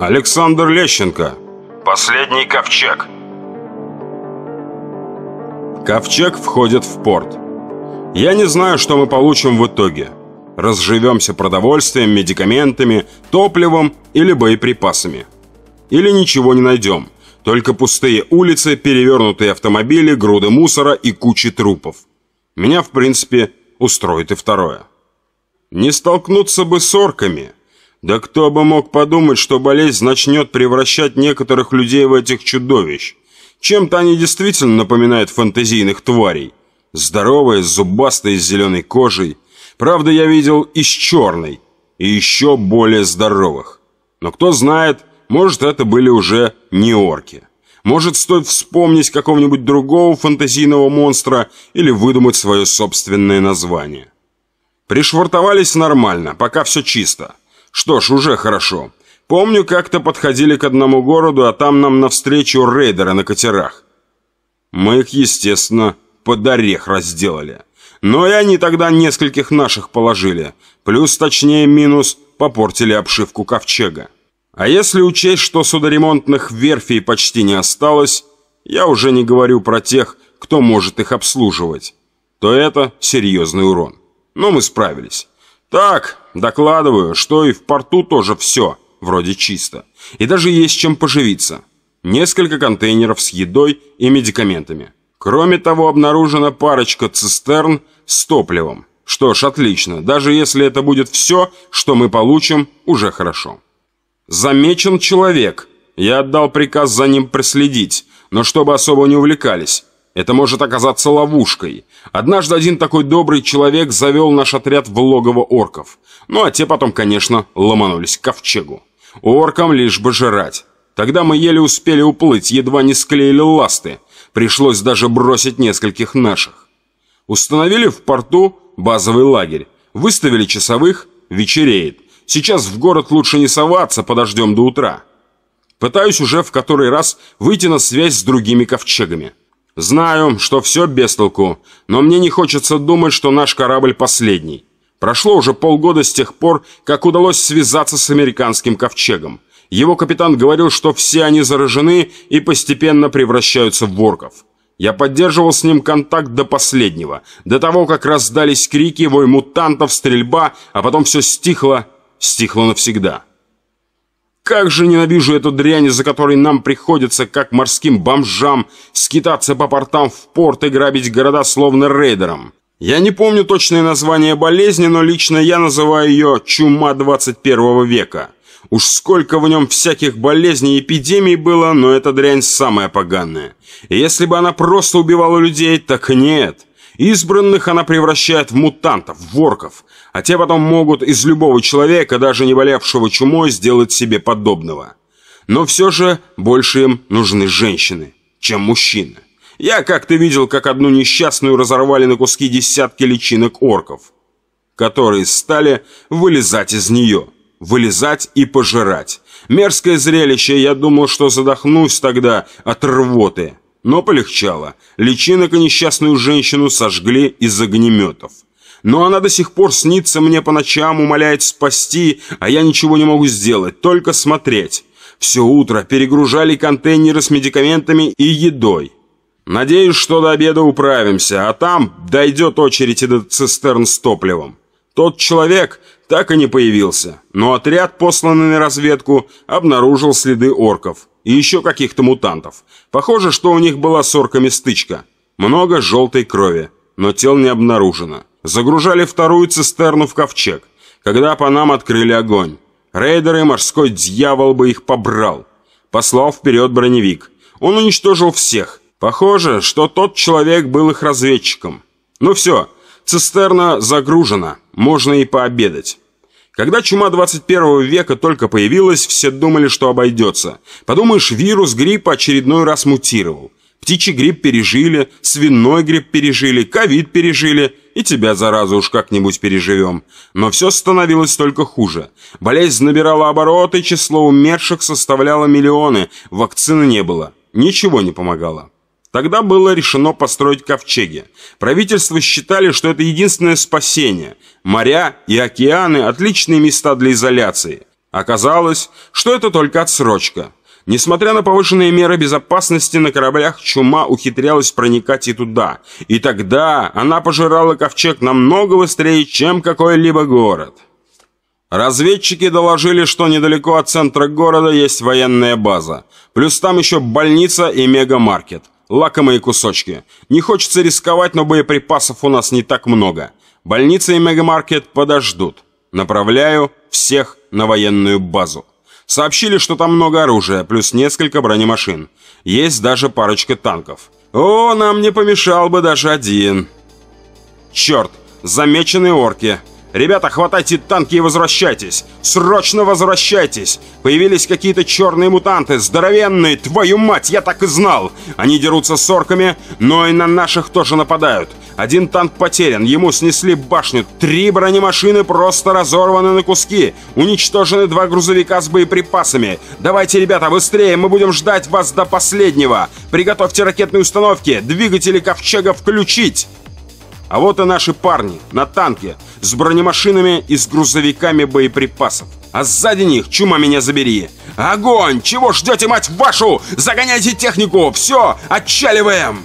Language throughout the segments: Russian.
Александр Лещенко. Последний ковчег. Ковчег входит в порт. Я не знаю, что мы получим в итоге. Разживемся продовольствием, медикаментами, топливом или боеприпасами. Или ничего не найдем. Только пустые улицы, перевернутые автомобили, груды мусора и кучи трупов. Меня, в принципе, устроит и второе. Не столкнуться бы с орками. Да кто бы мог подумать, что болезнь начнет превращать некоторых людей в этих чудовищ. Чем-то они действительно напоминают фантазийных тварей. Здоровые, зубастые, с зеленой кожей. Правда, я видел и с черной, и еще более здоровых. Но кто знает, может, это были уже не орки. Может, стоит вспомнить какого-нибудь другого фантазийного монстра или выдумать свое собственное название. Пришвартовались нормально, пока все чисто. Что ж, уже хорошо. Помню, как-то подходили к одному городу, а там нам навстречу рейдеры на катерах. Мы их, естественно, под орех разделали. Но и они тогда нескольких наших положили. Плюс, точнее, минус, попортили обшивку ковчега. А если учесть, что судоремонтных верфей почти не осталось, я уже не говорю про тех, кто может их обслуживать, то это серьезный урон. Но мы справились. Так, докладываю, что и в порту тоже все вроде чисто. И даже есть чем поживиться. Несколько контейнеров с едой и медикаментами. Кроме того, обнаружена парочка цистерн с топливом. Что ж, отлично. Даже если это будет все, что мы получим, уже хорошо. Замечен человек. Я отдал приказ за ним проследить, но чтобы особо не увлекались. Это может оказаться ловушкой. Однажды один такой добрый человек завел наш отряд в логово орков. Ну а те потом, конечно, ломанулись к ковчегу. Оркам лишь бы жрать. Тогда мы еле успели уплыть, едва не склеили ласты. Пришлось даже бросить нескольких наших. Установили в порту базовый лагерь. Выставили часовых, вечереет. Сейчас в город лучше не соваться, подождем до утра. Пытаюсь уже в который раз выйти на связь с другими ковчегами. Знаю, что все без толку, но мне не хочется думать, что наш корабль последний. Прошло уже полгода с тех пор, как удалось связаться с американским ковчегом. Его капитан говорил, что все они заражены и постепенно превращаются в ворков. Я поддерживал с ним контакт до последнего, до того, как раздались крики, вой мутантов, стрельба, а потом все стихло, стихло навсегда. Как же ненавижу эту дрянь, из-за которой нам приходится, как морским бомжам, скитаться по портам в порт и грабить города словно рейдером. Я не помню точное название болезни, но лично я называю ее «чума 21 века». Уж сколько в нем всяких болезней и эпидемий было, но эта дрянь самая поганая. И если бы она просто убивала людей, так нет. Избранных она превращает в мутантов, в ворков, а те потом могут из любого человека, даже не болевшего чумой, сделать себе подобного. Но все же больше им нужны женщины, чем мужчины. Я как-то видел, как одну несчастную разорвали на куски десятки личинок орков, которые стали вылезать из нее, вылезать и пожирать. Мерзкое зрелище, я думал, что задохнусь тогда от рвоты. Но полегчало. Личинок и несчастную женщину сожгли из огнеметов. Но она до сих пор снится мне по ночам, умоляет спасти, а я ничего не могу сделать, только смотреть. Все утро перегружали контейнеры с медикаментами и едой. Надеюсь, что до обеда управимся, а там дойдет очередь и до цистерн с топливом. Тот человек так и не появился, но отряд, посланный на разведку, обнаружил следы орков и еще каких-то мутантов. Похоже, что у них была с орками стычка. Много желтой крови, но тел не обнаружено. Загружали вторую цистерну в ковчег, когда по нам открыли огонь. Рейдеры морской дьявол бы их побрал. Послал вперед броневик. Он уничтожил всех. Похоже, что тот человек был их разведчиком. Ну все, цистерна загружена, можно и пообедать. Когда чума 21 века только появилась, все думали, что обойдется. Подумаешь, вирус гриппа очередной раз мутировал. Птичий грипп пережили, свиной грипп пережили, ковид пережили, и тебя, заразу, уж как-нибудь переживем. Но все становилось только хуже. Болезнь набирала обороты, число умерших составляло миллионы, вакцины не было. Ничего не помогало. Тогда было решено построить ковчеги. Правительство считали, что это единственное спасение. Моря и океаны – отличные места для изоляции. Оказалось, что это только отсрочка. Несмотря на повышенные меры безопасности на кораблях, чума ухитрялась проникать и туда. И тогда она пожирала ковчег намного быстрее, чем какой-либо город. Разведчики доложили, что недалеко от центра города есть военная база. Плюс там еще больница и мегамаркет. Лакомые кусочки. Не хочется рисковать, но боеприпасов у нас не так много. Больница и мегамаркет подождут. Направляю всех на военную базу. Сообщили, что там много оружия, плюс несколько бронемашин. Есть даже парочка танков. О, нам не помешал бы даже один. Черт, замечены орки. Ребята, хватайте танки и возвращайтесь! Срочно возвращайтесь! Появились какие-то черные мутанты, здоровенные, твою мать, я так и знал! Они дерутся с орками, но и на наших тоже нападают. Один танк потерян, ему снесли башню, три бронемашины просто разорваны на куски, уничтожены два грузовика с боеприпасами. Давайте, ребята, быстрее, мы будем ждать вас до последнего. Приготовьте ракетные установки, двигатели ковчега включить. А вот и наши парни на танке с бронемашинами и с грузовиками боеприпасов. А сзади них, чума меня забери. Огонь! Чего ждете, мать вашу? Загоняйте технику! Все, отчаливаем!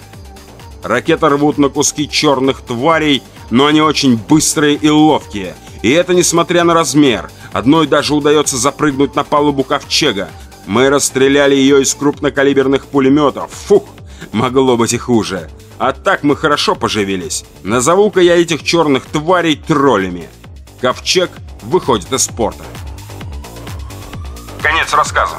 Ракеты рвут на куски черных тварей, но они очень быстрые и ловкие. И это несмотря на размер. Одной даже удается запрыгнуть на палубу ковчега. Мы расстреляли ее из крупнокалиберных пулеметов. Фух, могло быть и хуже. А так мы хорошо поживились. Назову-ка я этих черных тварей троллями. Ковчег выходит из порта. Конец рассказа.